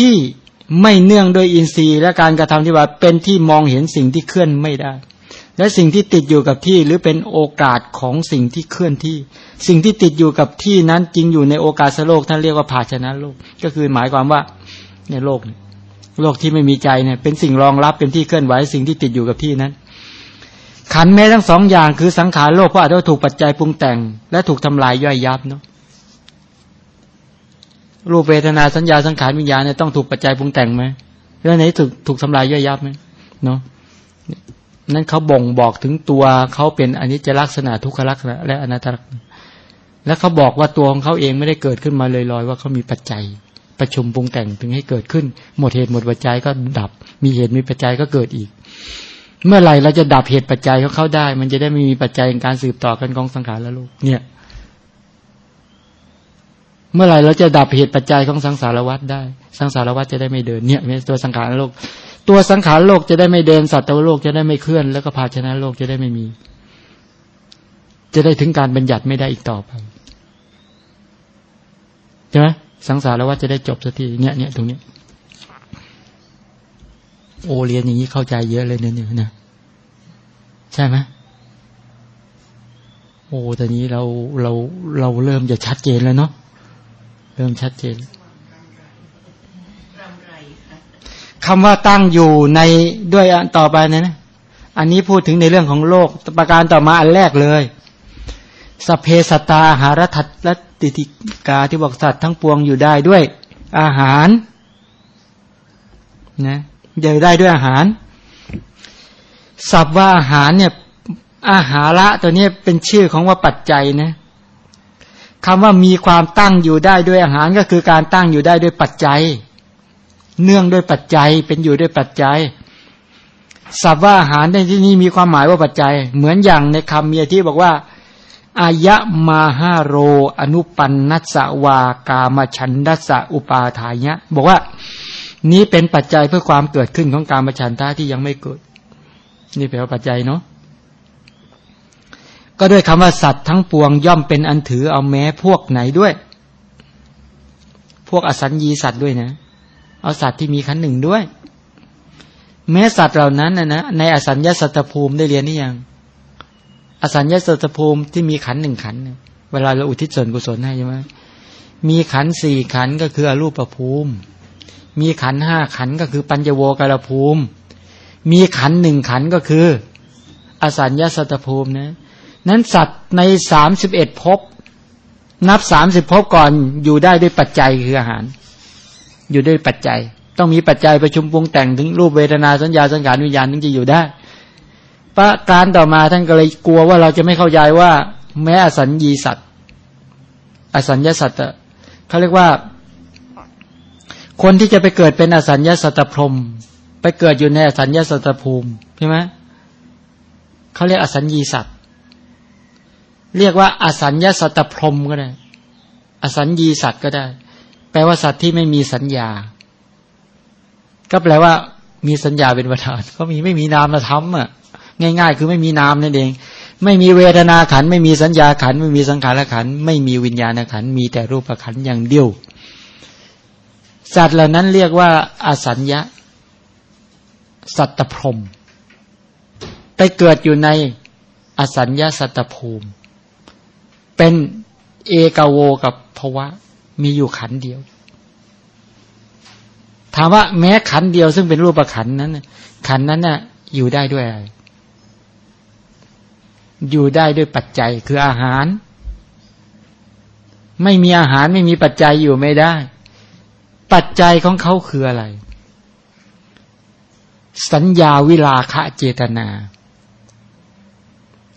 ที่ไม่เนื่องโดยอินทรีย์ และการกระทำที่ว่าเป็นที่มองเห็นสิ่งที่เคลื่อนไม่ได้ และสิ่งที่ติดอยู่กับที่หรือเป็นโอกาสของสิ่งที่เคลื่อนที่ สิ่งที่ติดอยู่กับที่นั้นจริงอยู่ในโอกาสโลกท่านเรียกว่าภาชนะโลก ก็คือหมายความว่าในโลก โลกที่ไม่มีใจเนี่ยเป็นสิ่งรองรับเป็นที่เคลื่อนไหวสิ่งที่ติดอยู่กับที่นั้นขันแม้ทั้งสองอย่างคือสังขารโลกเพราะอาจจะถูกปัจจัยปรุงแต่ง และถูกทำลายย่อยยับเนาะ รูปเวทนาสัญญาสังขารวิญญาณเนี่ยต้องถูกปัจจัยปรุงแต่งไหมเรื่องไหนถูกถูกทำลายย่อยยับไหมเนาะนั่นเขาบ่งบอกถึงตัวเขาเป็นอนิจจลักษณะทุกขลักษณะและอนัตตลักษณะและเขาบอกว่าตัวของเขาเองไม่ได้เกิดขึ้นมาเลอยๆว่าเขามีปัจจัย ประชุมปรุงแต่งถึงให้เกิดขึ้น หมดเหตุหมดปัจจัยก็ดับ มีเหตุมีปัจจัยก็เกิดอีก เมื่อไหร่เราจะดับเหตุปัจจัยของเขาได้ มันจะได้ไม่มีปัจจัยในการสืบต่อกันของสังขารและโลกเนี่ย เมื่อไหร่เราจะดับเหตุปัจจัยของสังสารวัฏได้ สังสารวัฏจะได้ไม่เดินเนี่ยตัวสังขารโลก ตัวสังขารโลกจะได้ไม่เดินสัตว์โลกจะได้ไม่เคลื่อน แล้วก็ภาชนะโลกจะได้ไม่มี จะได้ถึงการบัญญัติไม่ได้อีกต่อไปใช่ไหมสังสารวัฏจะได้จบสักทีเนี่ยเนี่ยตรงนี้โอเรียนอย่างนี้เข้าใจเยอะเลยเนี่ยนะใช่ไหมโอ้ตอนนี้เราเราเราเริ่มจะชัดเจนแล้วเนาะ ริ่มชัดเจนคำว่าตั้งอยู่ในด้วยต่อไปนะนะอันนี้พูดถึงในเรื่องของโลกประการต่อมาอันแรกเลยสเพสตาหารทัตและติติกาที่บอกสัตว์ทั้งปวงอยู่ได้ด้วยอาหารนะอยู่ได้ด้วยอาหาร สับว่าอาหารเนี่ยอาหาระตัวนี้เป็นชื่อของว่าปัจจัยนะ คำว่ามีความตั้งอยู่ได้ด้วยอาหารก็คือการตั้งอยู่ได้ด้วยปัจจัย เนื่องด้วยปัจจัยเป็นอยู่ด้วยปัจจัยสับว่าอาหารในที่นี้มีความหมายว่าปัจจัย เหมือนอย่างในคำเมียที่บอกว่าอายะมาฮาโร อนุปันนัสวากามชันดัสอุปาทายะบอกว่า นี้เป็นปัจจัยเพื่อความเกิดขึ้นของการมชันทาที่ยังไม่เกิด นี่แปลว่าปัจจัยเนาะ ก็ด้วยคำว่าสัตว์ทั้งปวงย่อมเป็นอันถือเอาแม้พวกไหนด้วย พวกอสัญญีสัตว์ด้วยนะ เอาสัตว์ที่มีขันหนึ่งด้วย แม้สัตว์เหล่านั้นนะนะในอสัญญาสัตภูมิได้เรียนนี่ยัง อสัญญาสัตภูมิที่มีขันหนึ่งขันเวลาเราอุทิศส่วนกุศลให้ใช่ไหมมีขันสี่ขันก็คืออรูปภูมิ มีขันห้าขันก็คือปัญจโวกาลภูมิ มีขันหนึ่งขันก็คือ อสัญญาสัตตภูมินะ นั้นสัตว์ในสามสิบเอ็ดภพนับสามสิบภพก่อนอยู่ได้ด้วยปัจจัยคืออาหาร อยู่ด้วยปัจจัย ต้องมีปัจจัยประชุมปรุงแต่งถึงรูปเวทนาสัญญาสังขารวิญญาณถึงจะอยู่ได้ ประการต่อมาท่านก็เลยกลัวว่าเราจะไม่เข้าใจว่า แม้อสัญญีสัตว์ อสัญญาสัตว์เขาเรียกว่า คนที่จะไปเกิดเป็นอสัญญาสัตตพรมไปเกิดอยู่ในอสัญญาสัตตภูมิใช่ไหมเขาเรียกอสัญญีสัตว์ เรียกว่า อสัญญาสัตตพรมก็ได้ อสัญญีสัตว์ก็ได้ แปลว่าสัตว์ที่ไม่มีสัญญา ก็แปลว่า มีสัญญาเป็นประธาน ก็มีไม่มีนามธรรมอะ ง่าย ๆ คือไม่มีนามนั่นเอง ไม่มีเวทนาขัน ไม่มีสัญญาขัน ไม่มีสังขารขัน ไม่มีวิญญาณขัน มีแต่รูปขันอย่างเดียว สัตว์เหล่านั้นเรียกว่า อสัญญาสัตตพรมไปเกิดอยู่ในอสัญญาสัตตภูมิ เป็นเอกโวกับภวะ มีอยู่ขันเดียว ถามว่าแม้ขันเดียวซึ่งเป็นรูปขันนั้นขันนั้นน่ะ อยู่ได้ด้วยอะไรอยู่ได้ด้วยปัจจัยคืออาหาร ไม่มีอาหารไม่มีปัจจัยอยู่ไม่ได้ ปัจจัยของเขาคืออะไร สัญญาวิลาคะเจตนา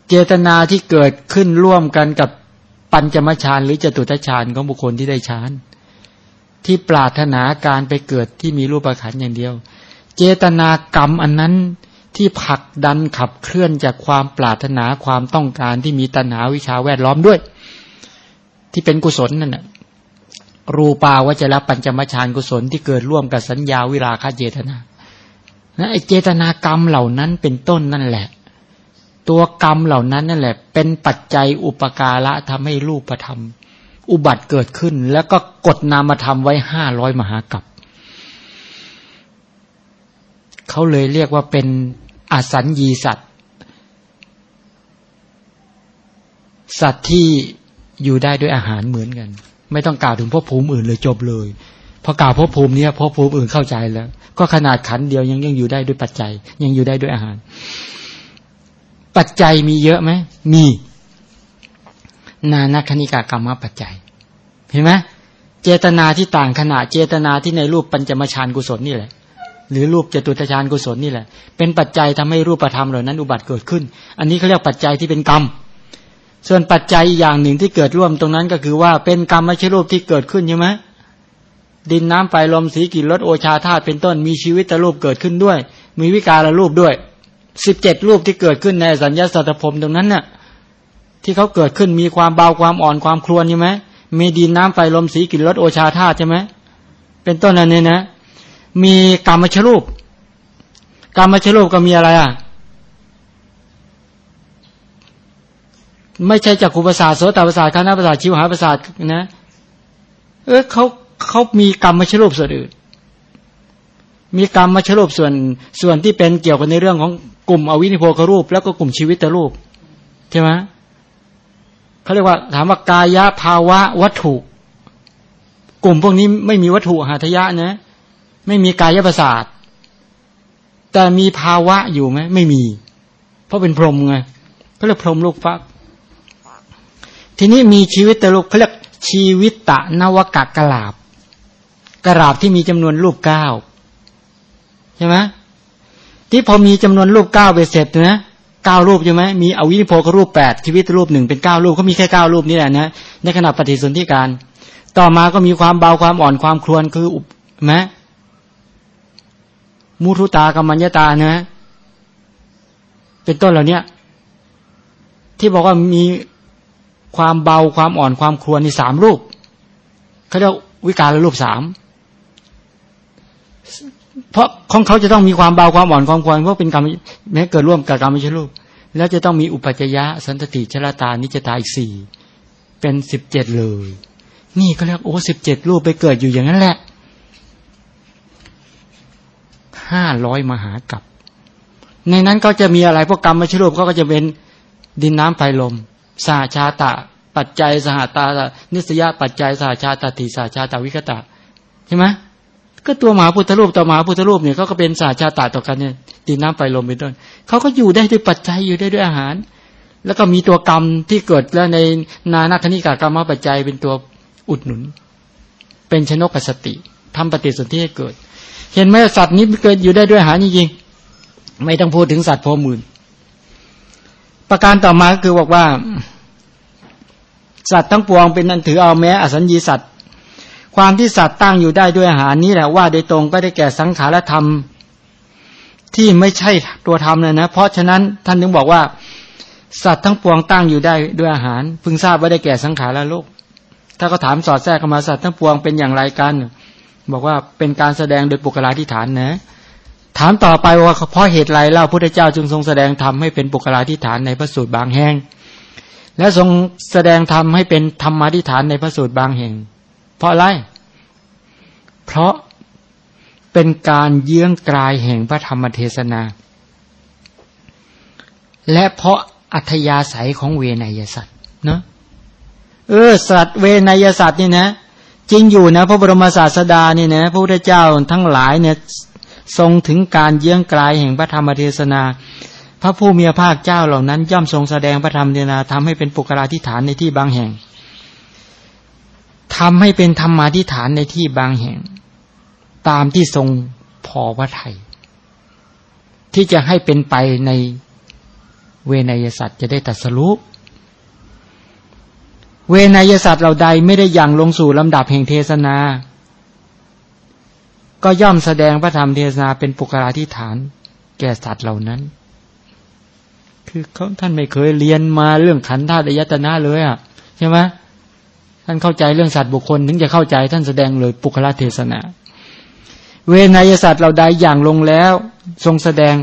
เจตนาที่เกิดขึ้นร่วมกันกับ ปัญจมฌานหรือจตุตฌานของบุคคลที่ได้ฌานที่ปรารถนาการไปเกิดที่มีรูปขันอย่างเดียว เจตนากรรมอันนั้นที่ผลักดันขับเคลื่อนจากความปรารถนาความต้องการที่มีตัณหาวิชาแวดล้อมด้วย ที่เป็นกุศลนั่นแหะรูปาวจระปัญจมฌานกุศลที่เกิดร่วมกับสัญญาวิราคาเจตนานะไอเจตนากรรมเหล่านั้นเป็นต้นนั่นแหละ ตัวกรรมเหล่านั้นนั่นแหละ เป็นปัจจัยอุปการะทำให้รูปธรรม อุบัติเกิดขึ้น แล้วก็กดนามธรรมไว้ห้าร้อยมหากรัปเขาเลยเรียกว่าเป็นอสัญญีสัตว์ สัตว์ที่อยู่ได้ด้วยอาหารเหมือนกัน ไม่ต้องกล่าวถึงภพภูมิอื่นเลยจบเลยพอกล่าวภพภูมิเนี้ยภพภูมิอื่นเข้าใจแล้ว ก็ขนาดขันเดียวยังยังอยู่ได้ด้วยปัจจัย ยังอยู่ได้ด้วยอาหาร ปัจจัยมีเยอะไหมมี นานาคณิกากรรมปัจจัย เห็นไหมเจตนาที่ต่างขณะเจตนาที่ในรูปปัญจมฌานกุศลนี่แหละ หรือรูปจตุตฌานกุศลนี่แหละ เป็นปัจจัยทำให้รูปธรรมเหล่านั้นอุบัติเกิดขึ้น อันนี้เขาเรียกปัจจัยที่เป็นกรรม ส่วนปัจจัยอย่างหนึ่งที่เกิดร่วมตรงนั้นก็คือว่าเป็นกรรมไม่ใช่รูปที่เกิดขึ้นใช่ไหมดินน้ำไฟลมสีกลิ่นรสโอชาธาตุเป็นต้นมีชีวิตตรูปเกิดขึ้นด้วย มีวิการรูปด้วย สิบเจ็ดรูปที่เกิดขึ้นในสัญญาสัตตภพตรงนั้นน่ะ ที่เขาเกิดขึ้นมีความเบาความอ่อนความครวนใช่ไหมมีดินน้ำไฟลมสีกลิ่นรสโอชาธาตุใช่ไหมเป็นต้นอันนี้นะ มีกรรมชรูป กรรมชรูปก็มีอะไรอะไม่ใช่จักขุประสาทโสตประสาทคณะประสาทชิวหาประสาทนะ เออเขาเขามีกรรมมชรูปส่วนอื่น มีกรรมมชรูปส่วนส่วนที่เป็นเกี่ยวกับในเรื่องของ กลุ่มอวินิโพครูป แล้วก็กลุ่มชีวิตตรูปใช่ไหมเขาเรียกว่า ถามว่ากายะภาวะวัตถุ กลุ่มพวกนี้ไม่มีวัตถุหาทยะนะ ไม่มีกายประสาทแต่มีภาวะอยู่ไหมไม่มี เพราะเป็นพรหมไงก็เรียกพรหมลูกฟัก ทีนี้มีชีวิตตลูกเขาเรียกชีวิตตะนวกะกลาบกระราบที่มีจำนวนรูปเก้าใช่ไหม ที่พอมีจำนวนรูปเก้าไปเสร็จนะเก้ารูปใช่ไหมมีอวินิโพกรูปแปดชีวิตรูปหนึ่งเป็นเก้ารูปเขามีแค่เก้ารูปนี่แหละนะในขณะปฏิสนธิการ ต่อมาก็มีความเบาความอ่อนความครวนคืออุบไหมมุทุตากัมมัญญาตานะ เป็นต้นเหล่านี้ที่บอกว่ามีความเบาความอ่อนความครวนในสามรูปเขาเรียกวิการรูปสาม เพราะของเขาจะต้องมีความเบาความอ่อนความควรเพราะเป็นกรรมแม้เกิดร่วมกับกรรมไม่ใช่รูป แล้วจะต้องมีอุปัจจยะสันติชลาตานิจตาอีกสี่เป็นสิบเจ็ดเลย นี่ก็เรียกโอ้สิบเจ็ดรูปไปเกิดอยู่อย่างนั้นแหละห้าร้อยมหากับ ในนั้นก็จะมีอะไรพวกกรรมไม่ใช่รูปก็จะเป็นดินน้ำไฟลมสาชาตะ ปัจจัยสหตานิสยาปัจจัยสาชาตติสาชาตาวิคตะใช่ไหม ก็ตัวหมาพุทธรูปต่อหมาพุทธรูปเนี่ยเขาก็เป็นสาชาตาต่อกันเนี่ยดินน้ำไฟลมเป็นต้นเขาก็อยู่ได้ด้วยปัจจัยอยู่ได้ด้วยอาหาร แล้วก็มีตัวกรรมที่เกิดแล้วในนานาคณิกากรรมปัจจัยเป็นตัวอุดหนุน เป็นชนกสติทำปฏิสนธิให้เกิด เห็นไหมสัตว์นี้เกิดอยู่ได้ด้วยอาหารจริงๆไม่ต้องพูดถึงสัตว์พอมื่นประการต่อมาคือบอกว่า สัตว์ทั้งปวงเป็นนันถือเอาแม้อสัญญีสัตว์ ความที่สัตว์ตั้งอยู่ได้ด้วยอาหารนี้แหละว่าโดยตรงก็ได้แก่สังขารธรรม ที่ไม่ใช่ตัวธรรมเลยนะ เพราะฉะนั้นท่านถึงบอกว่า สัตว์ทั้งปวงตั้งอยู่ได้ด้วยอาหาร พึงทราบว่าได้แก่สังขารและโลก ถ้าเขาถามสอดแทรกเข้ามาสัตว์ทั้งปวงเป็นอย่างไรกัน บอกว่าเป็นการแสดงโดยปุกลาธิฐานนะถามต่อไปว่าเพราะเหตุไรเล่าพระพุทธเจ้าจึงทรงแสดงธรรมให้เป็นปุกลาธิฐานในพระสูตรบางแห่งและทรงแสดงธรรมให้เป็นธรรมาธิฐานในพระสูตรบางแห่ง ราะอะไร เพราะเป็นการเยื้องกลายแห่งพระธรรมเทศนา และเพราะอัธยาศัยของเวนยสัตว์เนาะเออสัตว์เวนยสัตว์นี่นะ จริงอยู่นะพระบรมศาสดานี่นะพระพุทธเจ้าทั้งหลายเนี่ยทรงถึงการเยื้องกลายแห่งพระธรรมเทศนา พระผู้มีพระภาคเจ้าเหล่านั้น ย่อมทรงแสดงพระธรรมเทศนาทำให้เป็นปุกราธิฐานในที่บางแห่ง ทำให้เป็นธรรมาธิฐานในที่บางแห่ง ตามที่ทรงพอพระไทยที่จะให้เป็นไปในเวนยสัตว์จะได้ตัดสรุปเวนยสัตว์เราใดไม่ได้ยังลงสู่ลำดับแห่งเทศนา ก็ย่อมแสดงพระธรรมเทศนาเป็นปุกราธิฐาน แก่สัตว์เหล่านั้น คือเขาท่านไม่เคยเรียนมาเรื่องขันธ์ธาตุยตนะเลยอะใช่ไหม ท่านเข้าใจเรื่องสัตว์บุคคล ถึงจะเข้าใจท่านแสดงเลยปุคละเทศนา เวนยศาสตว์เราใดอย่างลงแล้ว ทรงแสดง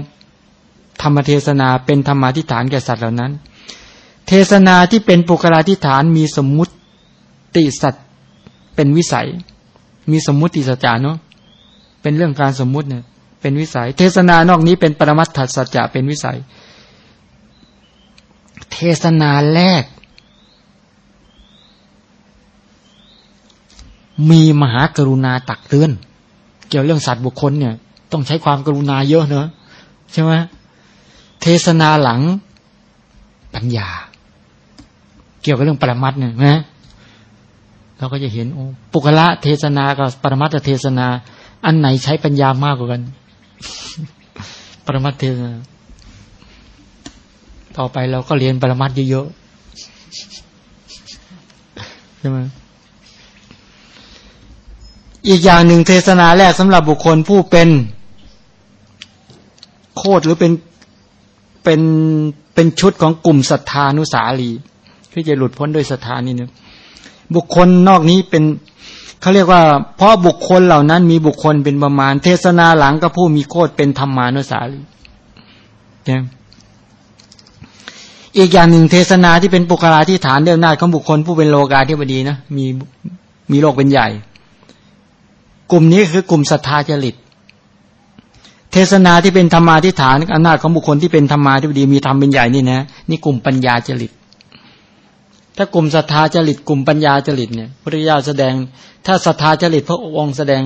ธรรมเทศนาเป็นธรรมาทิฐานแก่สัตว์เหล่านั้น เทศนาที่เป็นปุคลาทิฐานมีสมมุติสัตว์เป็นวิสัย มีสมมุติสัจจาเนาะเป็นเรื่องการสมมุติเนี่ยเป็นวิสัย เทศนานอกนี้เป็นปรมัตถสัจจะเป็นวิสัย เทศนาแรก มีมหากรุณาตักเตือน เกี่ยวเรื่องสัตว์บุคคลเนี่ย ต้องใช้ความกรุณาเยอะเนอะใช่ไหมเทศนาหลังปัญญา เกี่ยวกับเรื่องปรมัตเนี่ยนะเราก็จะเห็นโอ้ปุคละเทศนากับปรมัตเทศนา อันไหนใช้ปัญญามากกว่ากัน ปรมัตเทศนาต่อไปเราก็เรียนปรมัตเยอะๆใช่ไหม อีกอย่างหนึ่งเทศนาแรกสำหรับบุคคลผู้เป็น โคดหรือเป็นเป็นเป็นชุดของกลุ่มศรัทธานุสาลีที่จะหลุดพ้นด้วยศรัทธานี่เนะบุคคลนอกนี้เป็นเขาเรียกว่าเพราะบุคคลเหล่านั้นมีบุคคลเป็นประมาณ เทศนาหลังก็ผู้มีโคดเป็นธรรมานุสาลีอีกอย่างหนึ่งเทศนาที่เป็นปุคลาที่ฐานเดิมนาของบุคคลผู้เป็นโลกาธิบดีนะมีมีโลกเป็นใหญ่ กลุ่มนี้คือกลุ่มศรัทธาจริต เทศนาที่เป็นธรรมาทิฐานอำนาจของบุคคลที่เป็นธรรมาที่ดีมีธรรมเป็นใหญ่นี่นะนี่กลุ่มปัญญาจริต ถ้ากลุ่มศรัทธาจริต กลุ่มปัญญาจริตเนี่ยพระยาแสดง ถ้าศรัทธาจริตพระองค์แสดง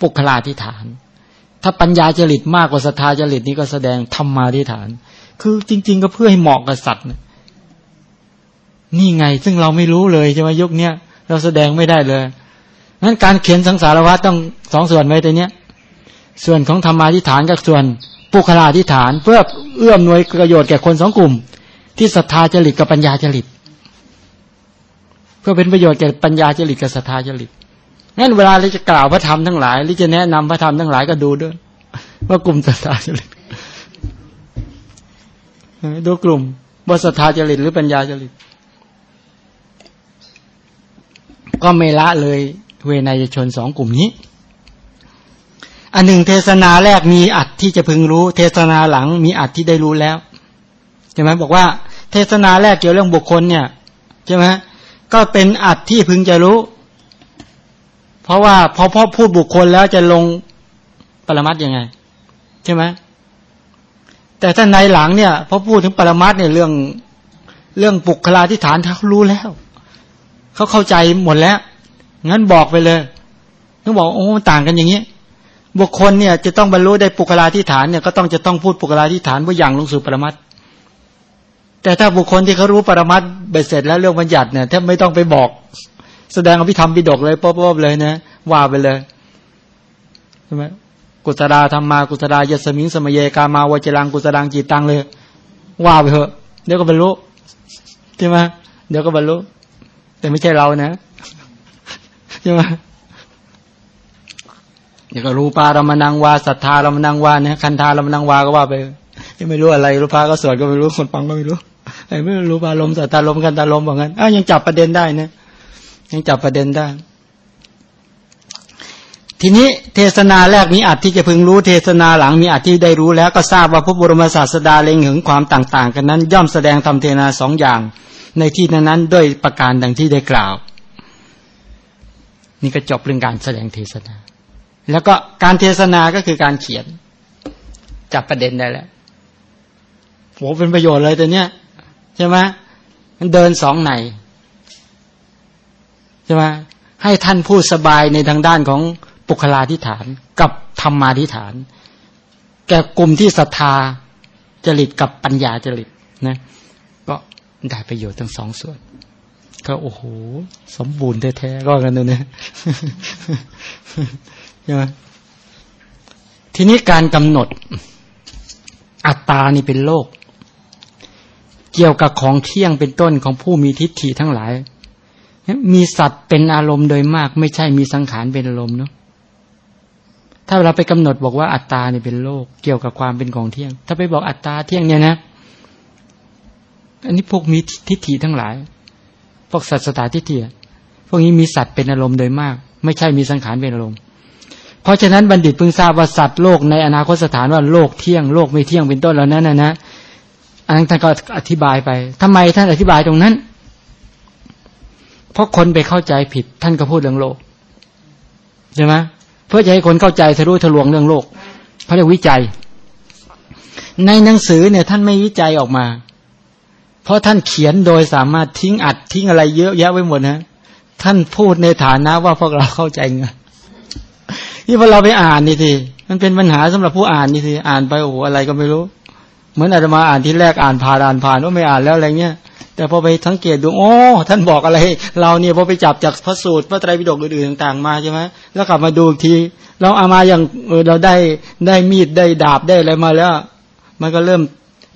ปุคลาธิฐาน ถ้าปัญญาจริตมากกว่าศรัทธาจริตนี่ก็แสดงธรรมาธิฐาน คือจริง ๆ ก็เพื่อให้เหมาะกับสัตว์นี่ไงซึ่งเราไม่รู้เลยใช่ไหมยุคเนี้ยเราแสดงไม่ได้เลย นั้นการเขียนสังสารวัตต้องสองส่วนไว้แต่เนี้ย ส่วนของธรรมาธิฐานกับส่วนปุคลาธิฐาน เพื่อเอื้อมหน่วยประโยชน์แก่คนสองกลุ่ม ที่ศรัทธาจริตกับปัญญาจริต เพื่อเป็นประโยชน์แก่ปัญญาจริตกับศรัทธาจริตงั้นเวลาเราจะกล่าวพระธรรมทั้งหลายหรือจะแนะนำพระธรรมทั้งหลายก็ดูด้วย ว่ากลุ่มศรัทธาจริตดูกลุ่มว่าศรัทธาจริตหรือปัญญาจริต ก็ไม่ละเลย เวนยชนสองกลุ่มนี้ อันหนึ่งเทศนาแรกมีอัดที่จะพึงรู้ เทศนาหลังมีอัดที่ได้รู้แล้วใช่ไหมบอกว่า เทศนาแรกเกี่ยวเรื่องบุคคลเนี่ยใช่ไหมก็เป็นอัดที่พึงจะรู้ เพราะว่าพอพ่อพูดบุคคลแล้วจะลงปรมัตยังไง ใช่ไหมแต่ถ้าในหลังเนี่ยพอพูดถึงปรมัตเนี่ยเรื่องเรื่องปุคลาธิฐานเขารู้แล้ว เขาเข้าใจหมดแล้ว งั้นบอกไปเลยต้องบอกโอ้ต่างกันอย่างนี้ บุคคลเนี่ยจะต้องบรรลุได้ปุกลาธิฐานเนี่ยก็ต้องจะต้องพูดปุกลาธิฐานว่าอย่างลงสู่ปรมัตแต่ถ้าบุคคลที่เขารู้ปรมัตเบ็ดเสร็จแล้วเรื่องบัญญัติเนี่ยแทบไม่ต้องไปบอก แสดงอภิธรรมปิดกเลยป๊อบๆเลยนะว่าไปเลยใช่ไหมกุศลาธรรมากุศลายสมิงสมเยกามาวจรังกุศลังจิตตังเลย ว่าไปเถอะเดี๋ยวก็บรรลุใช่ไหมเดี๋ยวก็บรรลุแต่ไม่ใช่เรานะ ช่ไหมนี่ก็รูปารมนังวาศรัทธารมนังวาเนี่ยคันธารมนังวาก็ว่าไปยังไม่รู้อะไรรูปาก็สวดก็ไม่รู้คนฟังก็ไม่รู้ไอ้ไม่รู้ปารมศรัทธารมคันธารมบอกงั้นอ้ายังจับประเด็นได้นะยังจับประเด็นได้ ทีนี้เทศนาแรกมีอัดที่จะพึงรู้เทศนาหลังมีอัดที่ได้รู้แล้วก็ทราบว่าพระบรมศาสดาเล็งถึงความต่าง ๆ กันนั้น ย่อมแสดงทำเทนาสองอย่าง ในที่นั้นๆด้วยประการดังที่ได้กล่าว นี่ก็จบเรื่องการแสดงเทศนา แล้วก็การเทศนาก็คือการเขียน จับประเด็นได้แล้วโหเป็นประโยชน์เลยตัวเนี้ยใช่ไหมมันเดินสองไหนใช่ไหมให้ท่านพูดสบายในทางด้านของปุคลาธิฐาน กับธรรมาธิฐาน แก่กลุ่มที่ศรัทธาจริตกับปัญญาจริตนะ ก็ได้ประโยชน์ทั้งสองส่วน ก็โอ้โห สมบูรณ์แท้ๆก็กันเลยนะใช่ไหมทีนี้การกำหนด อัตตานี่เป็นโลก เกี่ยวกับของเที่ยงเป็นต้นของผู้มีทิฏฐิทั้งหลาย มีสัตว์เป็นอารมณ์โดยมาก ไม่ใช่มีสังขารเป็นอารมณ์เนาะถ้าเราไปกำหนดบอกว่าอัตตานี่เป็นโลก เกี่ยวกับความเป็นของเที่ยง ถ้าไปบอกอัตตาเที่ยงเนี่ยนะ อันนี้พวกมีทิฏฐิทั้งหลาย พวกสัตสตาทิฏฐิพวกนี้มีสัตว์เป็นอารมณ์โดยมาก ไม่ใช่มีสังขารเป็นอารมณ์ เพราะฉะนั้นบัณฑิตเพิ่งทราบว่าสัตว์โลกในอนาคตสถานว่าโลกเที่ยงโลกไม่เที่ยงเป็นต้นเหล่านั้นนะนะอันนั้นท่านก็อธิบายไปทำไมท่านอธิบายตรงนั้น เพราะคนไปเข้าใจผิด ท่านก็พูดเรื่องโลกใช่ไหมเพื่อจะให้คนเข้าใจทะลุทะลวงเรื่องโลกเขาเรียกวิจัย ในหนังสือเนี่ย ท่านไม่วิจัยออกมา เพราะท่านเขียนโดยสามารถทิ้งอัดทิ้งอะไรเยอะแยะไว้หมดนะท่านพูดในฐานะว่าพวกเราเข้าใจไงที่พอเราไปอ่านนี่ทีมันเป็นปัญหาสำหรับผู้อ่านนี่ทีอ่านไปโอ้โหอะไรก็ไม่รู้ เหมือนอาตมาอ่านที่แรกอ่านผ่านอ่านผ่านว่าไม่อ่านแล้วอะไรเงี้ยแต่พอไปสังเกตดูโอ้ท่านบอกอะไร เราเนี่ยพอไปจับจากพระสูตรพระไตรปิฎกอื่นๆต่างๆมาใช่ไหมแล้วกลับมาดูที เราเอามาอย่างเออเราได้ได้มีดได้ดาบได้อะไรมาแล้ว มันก็เริ่ม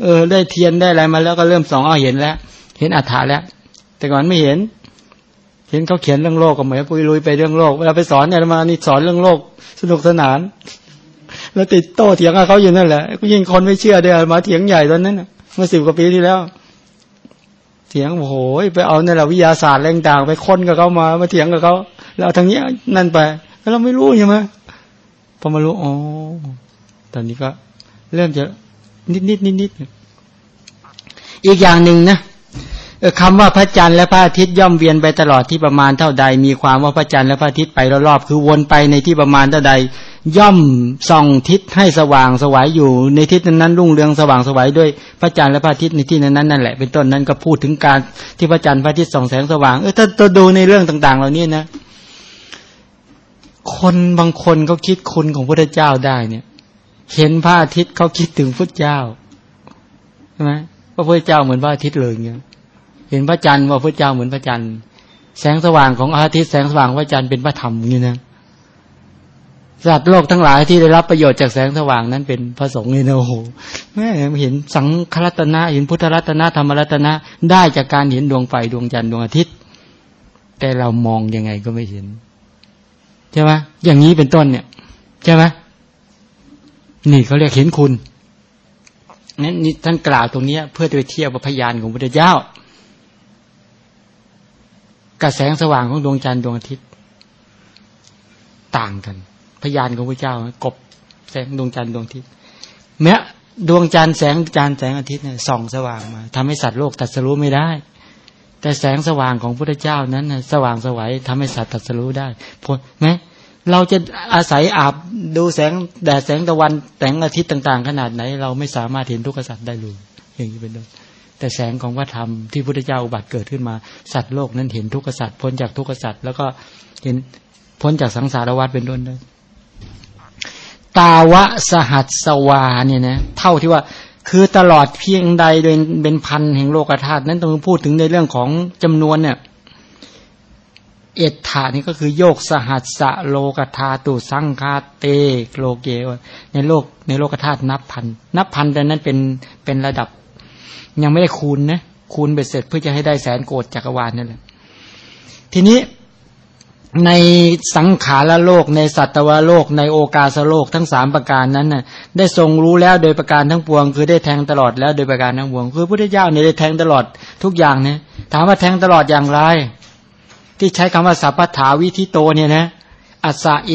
เออได้เทียนได้อะไรมาแล้วก็เริ่มสองเอเห็นแล้ว เห็นอัฏฐาแล้ว แต่ก่อนไม่เห็น เห็นเขาเขียนเรื่องโลกก็เหมือนปุยลุยไปเรื่องโลกเวลาไปสอนเนี่ยมานี่สอนเรื่องโลกสนุกสนาน แล้วติดโต้เถียงกับเขาอยู่นั่นแหละก็ยิ่งคนไม่เชื่อเดี๋ยวมาเถียงใหญ่ตอนนั้นเมื่อสิบกว่าปีที่แล้วเถียงโอ้โหไปเอาเนี่ยแหละวิทยาศาสตร์แรงต่างไปค้นกับเขามามาเถียงกับเขาแล้วทางนี้นั่นไป แล้วเราไม่รู้ใช่ไหมพอมารู้อ๋อตอนนี้ก็ เริ่มจะ นิดนิดนิดนิดอีกอย่างหนึ่งนะคำว่าพระจันทร์และพระอาทิตย์ย่อมเวียนไปตลอดที่ประมาณเท่าใด มีความว่าพระจันทร์และพระอาทิตย์ไปรอบๆคือวนไปในที่ประมาณเท่าใด ย่อมส่องทิศให้สว่างสวายอยู่ ในทิศนั้นรุ่งเรืองสว่างสวายด้วยพระจันทร์และพระอาทิตย์ในที่นั้นนั่นแหละเป็นต้นนั้นก็พูดถึงการที่พระจันทร์พระอาทิตย์ส่องแสงสว่างเออถ้าตัวดูในเรื่องต่าง ๆ เหล่านี้นะ คนบางคนเขาคิดคุณของพระเจ้าได้เนี่ย เห็นพระอาทิตย์เขาคิดถึงพระเจ้าใช่ไหมพระพุทธเจ้าเหมือนพระอาทิตย์เลยเงี้ยเห็นพระจันทร์ว่าพระเจ้าเหมือนพระจันทร์แสงสว่างของอาทิตย์แสงสว่างพระจันทร์เป็นพระธรรมนี่นะสัตว์โลกทั้งหลายที่ได้รับประโยชน์จากแสงสว่างนั้นเป็นพระสงฆ์นี่นะโอ้โหแม่เห็นสังครัตนะเห็นพุทธรัตนะธรรมรัตนะได้จากการเห็นดวงไฟดวงจันทร์ดวงอาทิตย์ แต่เรามองยังไงก็ไม่เห็นใช่ไหมอย่างนี้เป็นต้นเนี่ยใช่ไหม นี่เขาเรียกเห็นคุณนั้นนี่ท่านกล่าวตรงนี้เพื่อไปเทียบกับพยานของพระเจ้ากับแสงสว่างของดวงจันทร์ดวงอาทิตย์ ต่างกัน พยานของพระเจ้ากบแสงดวงจันทร์ดวงอาทิตย์แม้ดวงจันทร์แสงจันทร์แสงอาทิตย์เนี่ยส่องสว่างมาทำให้สัตว์โลกตัดสรู้ไม่ได้ แต่แสงสว่างของพระเจ้านั้นสว่างสวัยทำให้สัตว์ตัดสรู้ได้พไหม เราจะอาศัยอาบดูแสงแดดแสงตะวันแสงอาทิตย์ต่าง ๆ ขนาดไหน เราไม่สามารถเห็นทุกขสัตว์ได้เลยอย่างนี้เป็นต้นแต่แสงของพระธรรมที่พุทธเจ้าอุบัติเกิดขึ้นมาสัตว์โลกนั้นเห็นทุกขสัตว์พ้นจากทุกขสัตว์แล้วก็เห็นพ้นจากสังสารวัฏเป็นต้นได้ตาวะสหัสสวาเนี่ยนะเท่าที่ว่าคือตลอดเพียงใดโดยเป็นพันแห่งโลกธาตุนั้นต้องพูดถึงในเรื่องของจำนวนเนี่ย เอตถานี่ก็คือโยกสหัสสะโลกธาตุสังคาเตโลเกในโลกในโลกธาตุนับพัน นับพันแต่นั้นเป็นเป็นระดับ ยังไม่ได้คูณนะคูณเบ็ดเสร็จเพื่อจะให้ได้แสนโกดจักรวาลนั่นแหละทีนี้ในสังขารโลกในสัตวโลก ในโอกาสโลกทั้งสามประการนั้นน่ะ ได้ทรงรู้แล้วโดยประการทั้งปวง คือได้แทงตลอดแล้วโดยประการทั้งปวง คือพระพุทธเจ้าเนี่ยได้แทงตลอดทุกอย่างเนี่ยถามว่าแทงตลอดอย่างไร ที่ใช้คำว่าสัพพถาวิธิโตเนี่ยนะอัศเอ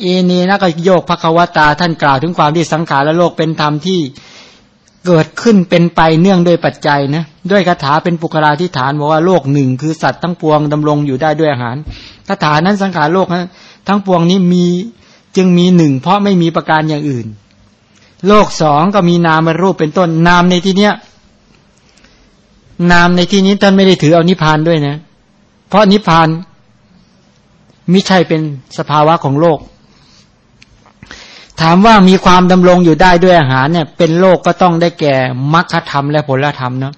เอเนนะก็โยกพระควตาท่านกล่าวถึงความที่สังขารและโลกเป็นธรรมที่เกิดขึ้นเป็นไปเนื่องด้วยปัจจัยนะด้วยคาถาเป็นปุคลาธิฐานบอกว่าโลกหนึ่งคือสัตว์ทั้งปวงดำรงอยู่ได้ด้วยอาหารคาถานั้นสังขารโลกนะทั้งปวงนี้มีจึงมีหนึ่งเพราะไม่มีประการอย่างอื่น โลกสองก็มีนามรูปเป็นต้นนามในที่เนี้ยนามในที่นี้ท่านไม่ได้ถือเอานิพพานด้วยนะ เพราะนิพพานมิใช่เป็นสภาวะของโลก ถามว่ามีความดำรงอยู่ได้ด้วยอาหารเนี่ย เป็นโลกก็ต้องได้แก่มรรคธรรมและผลธรรมเนาะ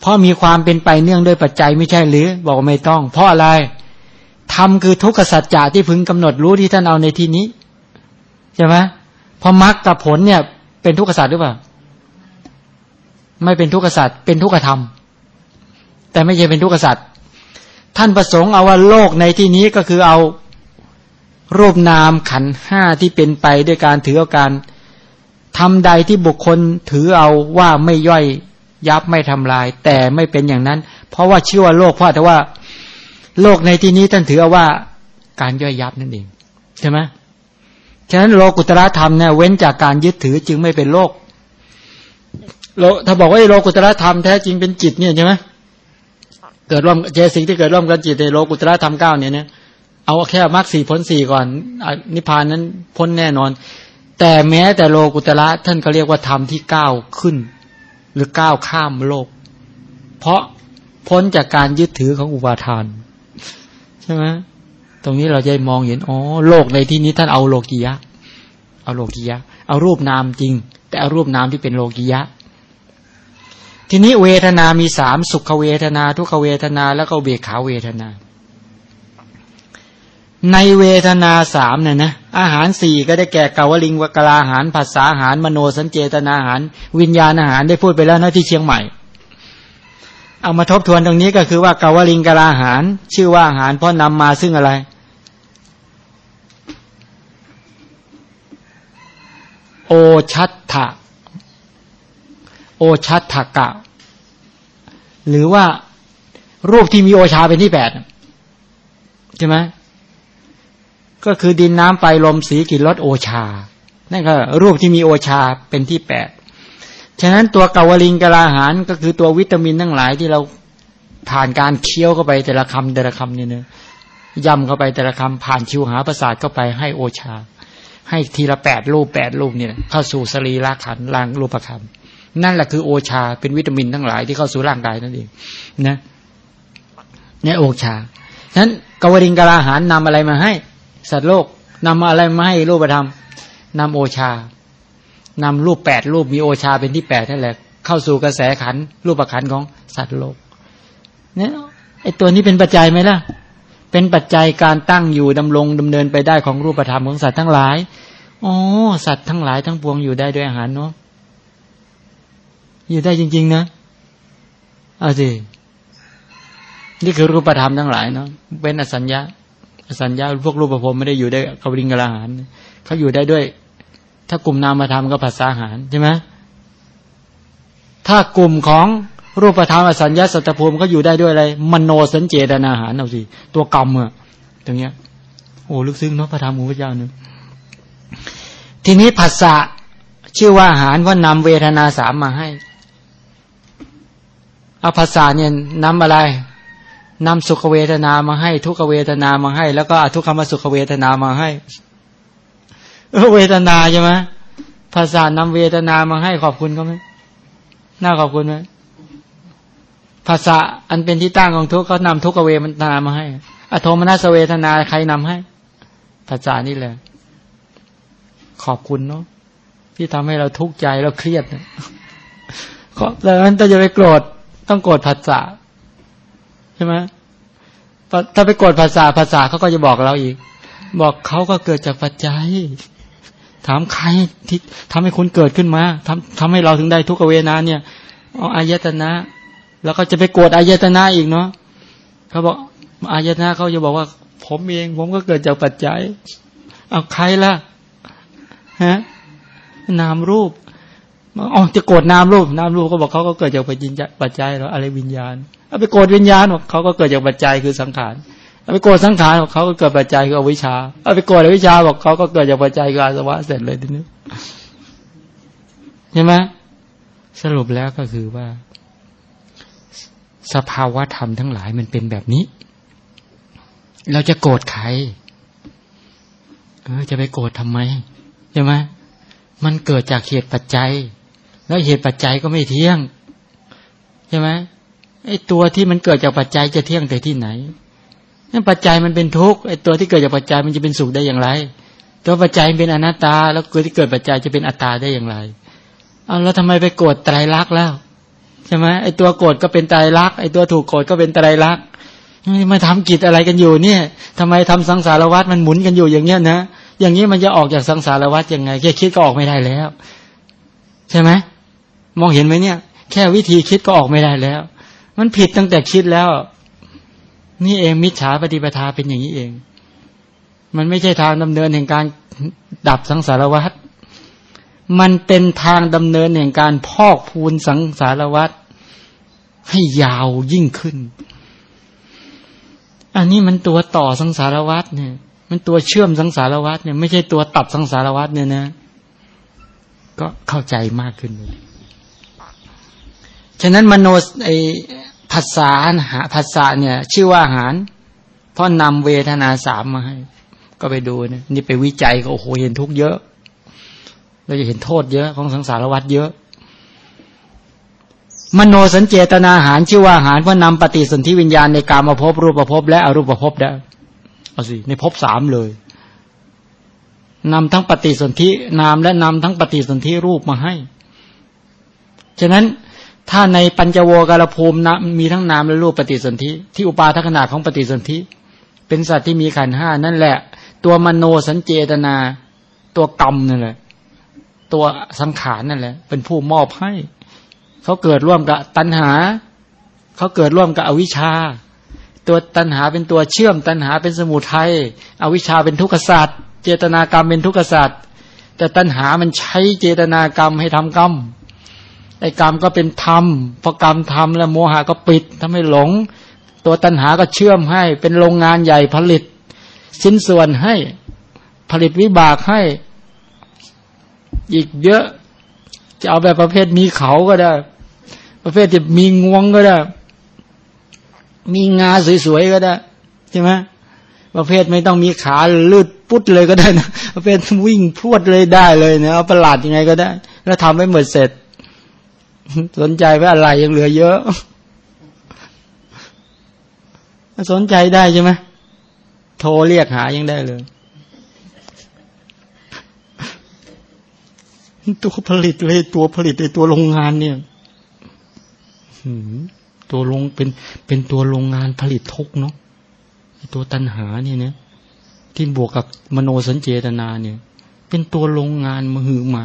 เพราะมีความเป็นไปเนื่องด้วยปัจจัยไม่ใช่หรือ บอกไม่ต้อง เพราะอะไรธรรมคือทุกขสัจจะที่พึงกำหนดรู้ที่ท่านเอาในที่นี้ใช่ไหมพราะมรรคกับผลเนี่ย เป็นทุกขสัจหรือเปล่า ไม่เป็นทุกขสัจเป็นทุกขธรรม แต่ไม่ใช่เป็นทุกขสัจท่านประสงค์เอาว่าโลกในที่นี้ก็คือเอารูปนามขันห้าที่เป็นไปด้วยการถือเอาการทำใดที่บุคคลถือเอาว่าไม่ย่อยยับไม่ทำลาย แต่ไม่เป็นอย่างนั้น เพราะว่าเชื่อว่าโลกเพราะแต่ว่า โลกในที่นี้ท่านถือเอาว่าการย่อยยับนั่นเองใช่ไหมฉะนั้นโลกุตระธรรมเนี่ยเว้นจากการยึดถือจึงไม่เป็นโลกโลถ้าบอกว่าโลกุตระธรรมแท้จริงเป็นจิตเนี่ยใช่ไหม เกิดร่วมเจสิกที่เกิดร่วมกันจิตในโลกุตระธรรมเก้าเนี่ยเนี่ยเอาแค่มรรคสี่พ้นสี่ก่อนอนิพพานนั้นพ้นแน่นอน แต่แม้แต่โลกุตระท่านก็เรียกว่าธรรมที่ก้าวขึ้น หรือก้าวข้ามโลก เพราะพ้นจากการยึดถือของอุปาทาน ใช่ไหมตรงนี้เราจะมองเห็นอ๋อโลกในที่นี้ท่านเอาโลกียะ เอาโลกียะ เอารูปนามจริง แต่เอารูปนามที่เป็นโลกียะ ทีนี้เวทนามีสามสุขเวทนา ทุกขเวทนาแล้วก็เบขาเวทนา ในเวทนาสามเนี่ยนะอาหารสี่ก็ได้แก่กาวลิงวกลาอาหารภาษาอาหาร มโนสัญเจตนาอาหาร วิญญาณอาหารได้พูดไปแล้วนะที่เชียงใหม่ เอามาทบทวนตรงนี้ก็คือว่ากาวลิงกลาอาหาร ชื่อว่าอาหารเพราะนำมาซึ่งอะไรโอชัตถะ โอชัตถกะ หรือว่ารูปที่มีโอชาเป็นที่แปดใช่ไหมก็คือดินน้ำไฟลมสีกลิ่นรสโอชา นั่นก็รูปที่มีโอชาเป็นที่แปดฉะนั้นตัวกาวลิงกลาหารก็คือตัววิตามินทั้งหลายที่เราผ่านการเคี้ยวเข้าไปแต่ละคำแต่ละคำเนี่ยนะย่ำเข้าไปแต่ละคำผ่านชิวหาประสาทเข้าไปให้โอชา ให้ทีละแปดรูปแปดรูปเนี่ยเข้าสู่สรีระขันลางรูปประคำ นั่นแหละคือโอชา เป็นวิตามินทั้งหลายที่เข้าสู่ร่างกายนั่นเองนะเนี่โอชาฉะนั้นกาวลิงกลาหารนำอะไรมาให้ สัตว์โลกนำอะไรมาให้รูปธรรมนำโอชานำรูปแปดรูปมีโอชาเป็นที่แปดนั่นแหละ เข้าสู่กระแสขันรูปขันของสัตว์โลกเนี่ยไอตัวนี้เป็นปัจจัยไหมล่ะ เป็นปัจจัยการตั้งอยู่ดำรงดำเนินไปได้ของรูปธรรมของสัตว์ทั้งหลาย อ๋อ สัตว์ทั้งหลายทั้งปวงอยู่ได้ด้วยอาหารเนาะ อยู่ได้จริง ๆ นะเอาสินี่คือรูปธรรมทั้งหลายเนาะเป็นอสัญญาอสัญญาพวกรูปภพไม่ได้อยู่ได้กับริงกลาหารเขาอยู่ได้ด้วย ถ้ากลุ่มนามธรรมก็ภาษาหารใช่ไหมถ้ากลุ่มของรูปธรรมอสัญญาสัตตภูมิก็อยู่ได้ด้วยอะไรมโนสัญเจตนาหารเอาสิตัวกรรมอะตรงเนี้ยโอ้ลึกซึ้งเนาะพระธรรมของพระเจ้าเนี่ยทีนี้ภาษาชื่อว่าอาหารว่านำเวทนาสามมาให้ เอาภาษาเนี่ยนำอะไรนำสุขเวทนามาให้ ทุกเวทนามาให้ แล้วก็ทุกขมสุขเวทนามาให้เวทนาใช่ไหมภาษานำเวทนามาให้ขอบคุณเขาไหมน่าขอบคุณไหมภาษาอันเป็นที่ตั้งของทุกเขานำทุกเวทนามาให้ อโทมนัสเวทนาใครนำให้ ภาษานี่แหละ ขอบคุณเนาะที่ทำให้เราทุกข์ใจเราเครียดเนี่ยดังนั้นถ้าจะไปโกรธ ต้องโกรธภาษาใช่ไหมถ้าไปโกดภาษาภาษาเขาก็จะบอกเราอีก บอกเขาก็เกิดจากปัจจัย ถามใครที่ทำให้คุณเกิดขึ้นมาทำทำให้เราถึงได้ทุกเวนาเนี่ยเอาอายตนะ แล้วก็จะไปโกรธอายตนะอีกเนาะเขาบอกอายตนะเขาจะบอกว่า ผมเอง ผมก็เกิดจากปัจจัย เอาใครล่ะฮะนามรูป อ๋อจะโกรธนามรูปนามรูปก็บอกเขาก็เกิดจากปัจจัยแล้วอะไรวิญญาณเอาไปโกรธวิญญาณบอกเขาก็เกิดจากปัจจัยคือสังขารเอาไปโกรธสังขารบอกเขาก็เกิดปัจจัยคืออวิชชาเอาไปโกรธอวิชชาบอกเขาก็เกิดจากปัจจัยคืออาสวะเสร็จเลยทีนี้ใช่ไหมสรุปแล้วก็คือว่า สภาวะธรรมทั้งหลายมันเป็นแบบนี้ เราจะโกรธใครเออจะไปโกรธทำไมใช่ไหมมันเกิดจากเหตุปัจจัย แล้วเหตุปัจจัยก็ไม่เที่ยง ใช่ไหมไอ้ตัวที่มันเกิดจากปัจจัยจะเที่ยงแต่ที่ไหนนั่นปัจจัยมันเป็นทุกข์ไอ้ตัวที่เกิดจากปัจจัยมันจะเป็นสุขได้อย่างไร ตัวปัจจัยเป็นอนัตตา แล้วเกิดที่เกิดปัจจัยจะเป็นอัตตาได้อย่างไรเอาแล้วทำไมไปโกรธไตรลักษณ์แล้วใช่ไหมไอ้ตัวโกรธก็เป็นไตรลักษณ์ไอ้ตัวถูกโกรธก็เป็นไตรลักษณ์มาทำกิจอะไรกันอยู่เนี่ยทำไมทำสังสารวัฏมันหมุนกันอยู่อย่างเงี้ยนะอย่างนี้มันจะออกจากสังสารวัฏยังไงแค่คิดก็ออกไม่ได้แล้ว ใช่ไหม มองเห็นไหมเนี่ย แค่วิธีคิดก็ออกไม่ได้แล้ว มันผิดตั้งแต่คิดแล้ว นี่เองมิจฉาปฏิปทาเป็นอย่างนี้เอง มันไม่ใช่ทางดำเนินแห่งการดับสังสารวัฏมันเป็นทางดำเนินแห่งการพอกพูนสังสารวัฏให้ยาวยิ่งขึ้น อันนี้มันตัวต่อสังสารวัฏเนี่ย มันตัวเชื่อมสังสารวัฏเนี่ย ไม่ใช่ตัวตัดสังสารวัฏเนี่ยนะ ก็เข้าใจมากขึ้นเลย ฉะนั้นมโนไอภาษาหาภาษาเนี่ย ชื่อว่าอาหาร เพราะนำเวทนาสามมาให้ ก็ไปดูนะนี่ไปวิจัยก็โอ้โหเห็นทุกเยอะ เราจะเห็นโทษเยอะของสังสารวัฏเยอะ มโนสัญเจตนาหารชื่อว่าหารเพื่อนำปฏิสนธิวิญญาณในการมาพบรูปภพบและอรูปภพบได้เอาสิในภพสามเลยนำทั้งปฏิสนธินามและนำทั้งปฏิสนธิรูปมาให้ ฉะนั้น ถ้าในปัญจโวการภูมินะมีทั้งนามและรูปปฏิสนธิที่อุปาทขนาดของปฏิสนธิเป็นสัตว์ที่มีขันห้านั่นแหละ ตัวมโนสัญเจตนา ตัวกรรมนั่นแหละ ตัวสังขารนั่นแหละ เป็นผู้มอบให้ เขาเกิดร่วมกับตัณหา เขาเกิดร่วมกับอวิชชา ตัวตัณหาเป็นตัวเชื่อม ตัณหาเป็นสมุทัยอวิชชาเป็นทุกขศาสตร์เจตนากรรมเป็นทุกขศาสตร์แต่ตัณหามันใช้เจตนากรรมให้ทำกรรม ไอ้กรรมก็เป็นธรรมพอกรรมทำแล้วโมหะก็ปิดทำให้หลง ตัวตัณหาก็เชื่อมให้เป็นโรงงานใหญ่ผลิตสิ้นส่วนให้ผลิตวิบากให้อีกเยอะ จะเอาแบบประเภทมีเขาก็ได้ ประเภทที่มีงวงก็ได้ มีงาสวยๆก็ได้ใช่ไหมประเภทไม่ต้องมีขาลืดพุดเลยก็ได้นะประเภทวิ่งพรวดเลยได้เลยเนะเอาประหลาดยังไงก็ได้ แล้วทำให้หมดเสร็จ สนใจว่าอะไรยังเหลือเยอะ สนใจได้ใช่ไหมโทรเรียกหายังได้เลย ตัวผลิตเลยตัวผลิตในตัวโรงงานเนี่ยตัวลงเป็นเป็นตัวโรงงานผลิตทุกเนาะตัวตัณหาเนี่ยเนี่ยที่บวกกับมโนสัญเจตนาเนี่ย เป็นตัวโรงงานมหือมา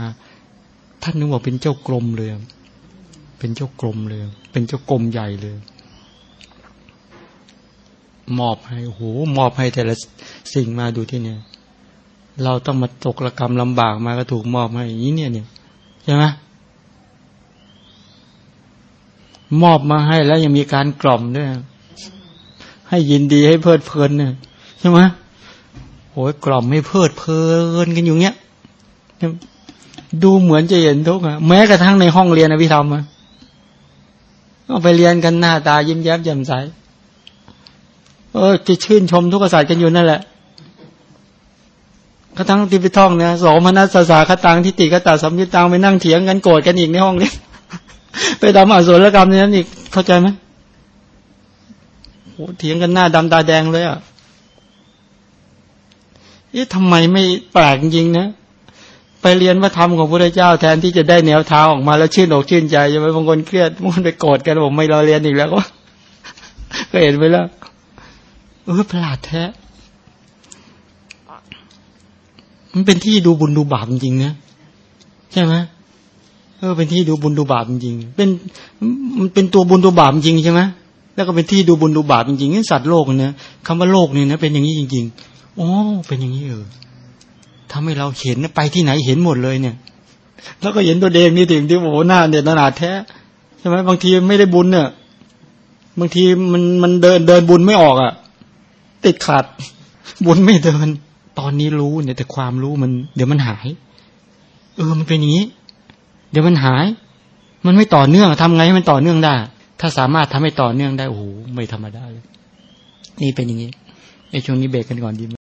ท่านนึกว่าเป็นเจ้ากรมเลย เป็นเจ้ากรมเลย เป็นเจ้ากรมใหญ่เลยมอบให้โหมอบให้แต่ละสิ่งมาดูที่เนี่ย เราต้องมาตกระกรรมลำบากมาก็ถูกมอบให้อย่างนี้เนี่ยเนี่ยใช่ไหมมอบมาให้แล้วยังมีการกล่อมด้วยให้ยินดีให้เพลิดเพลินเนี่ยใช่ไหมโอ้ยกล่อมให้เพลิดเพลินกันอยู่เงี้ยดูเหมือนจะเห็นทุกข์อะแม้กระทั่งในห้องเรียนอภิธรรมอะ เอาไปเรียนกันหน้าตายิ้มแย้มแจ่มใส เออจะชื่นชมทุกขศาสตร์กันอยู่นั่นแหละกระทั่งที่ไปท่องเนี่ยสองมนัสสาคตังทิฏฐิกตาสัมยุตังไปนั่งเถียงกันโกรธกันอีกในห้องนี้ไปทำอสุรกรรมในนั้นอีกเข้าใจไหมโหเถียงกันหน้าดำตาแดงเลยอะเอ๊ะทำไมไม่แปลกจริงนะ ไปเรียนว่าธรรมของพระเจ้าแทนที่จะได้แนวทางออกมาแล้วชื่นอกชื่นใจใช่ไหมบางคนเครียดบางคนไปโกรธกันผมไม่รอเรียนอีกแล้วก็ก็เห็นไปแล้วเออประหลาดแท้มันเป็นที่ดูบุญดูบาปจริงนะใช่ไหมเออเป็นที่ดูบุญดูบาปจริงเป็นมันเป็นตัวบุญตัวบาปจริงใช่ไหมแล้วก็เป็นที่ดูบุญดูบาปจริงๆนี่สัตว์โลกเนี่ยคำว่าโลกเนี่ยนะเป็นอย่างนี้จริง ๆ โอ้เป็นอย่างนี้เออ ทำให้เราเห็นไปที่ไหนเห็นหมดเลยเนี่ย แล้วก็เห็นตัวเองนี่ถึงที่โอ้โหหน้าเนี่ยขนาดแท้ใช่ไหมบางทีไม่ได้บุญเนี่ย บางทีมันมันเดินเดินบุญไม่ออกอะ ติดขัดบุญไม่เดิน ตอนนี้รู้เนี่ย แต่ความรู้มัน เดี๋ยวมันหาย เออมันเป็นอย่างนี้ เดี๋ยวมันหาย มันไม่ต่อเนื่องทำไงให้มันต่อเนื่องได้ ถ้าสามารถทำให้ต่อเนื่องได้โอ้โหไม่ธรรมดาเลยนี่เป็นอย่างนี้ในช่วงนี้เบรกกันก่อนดีไหม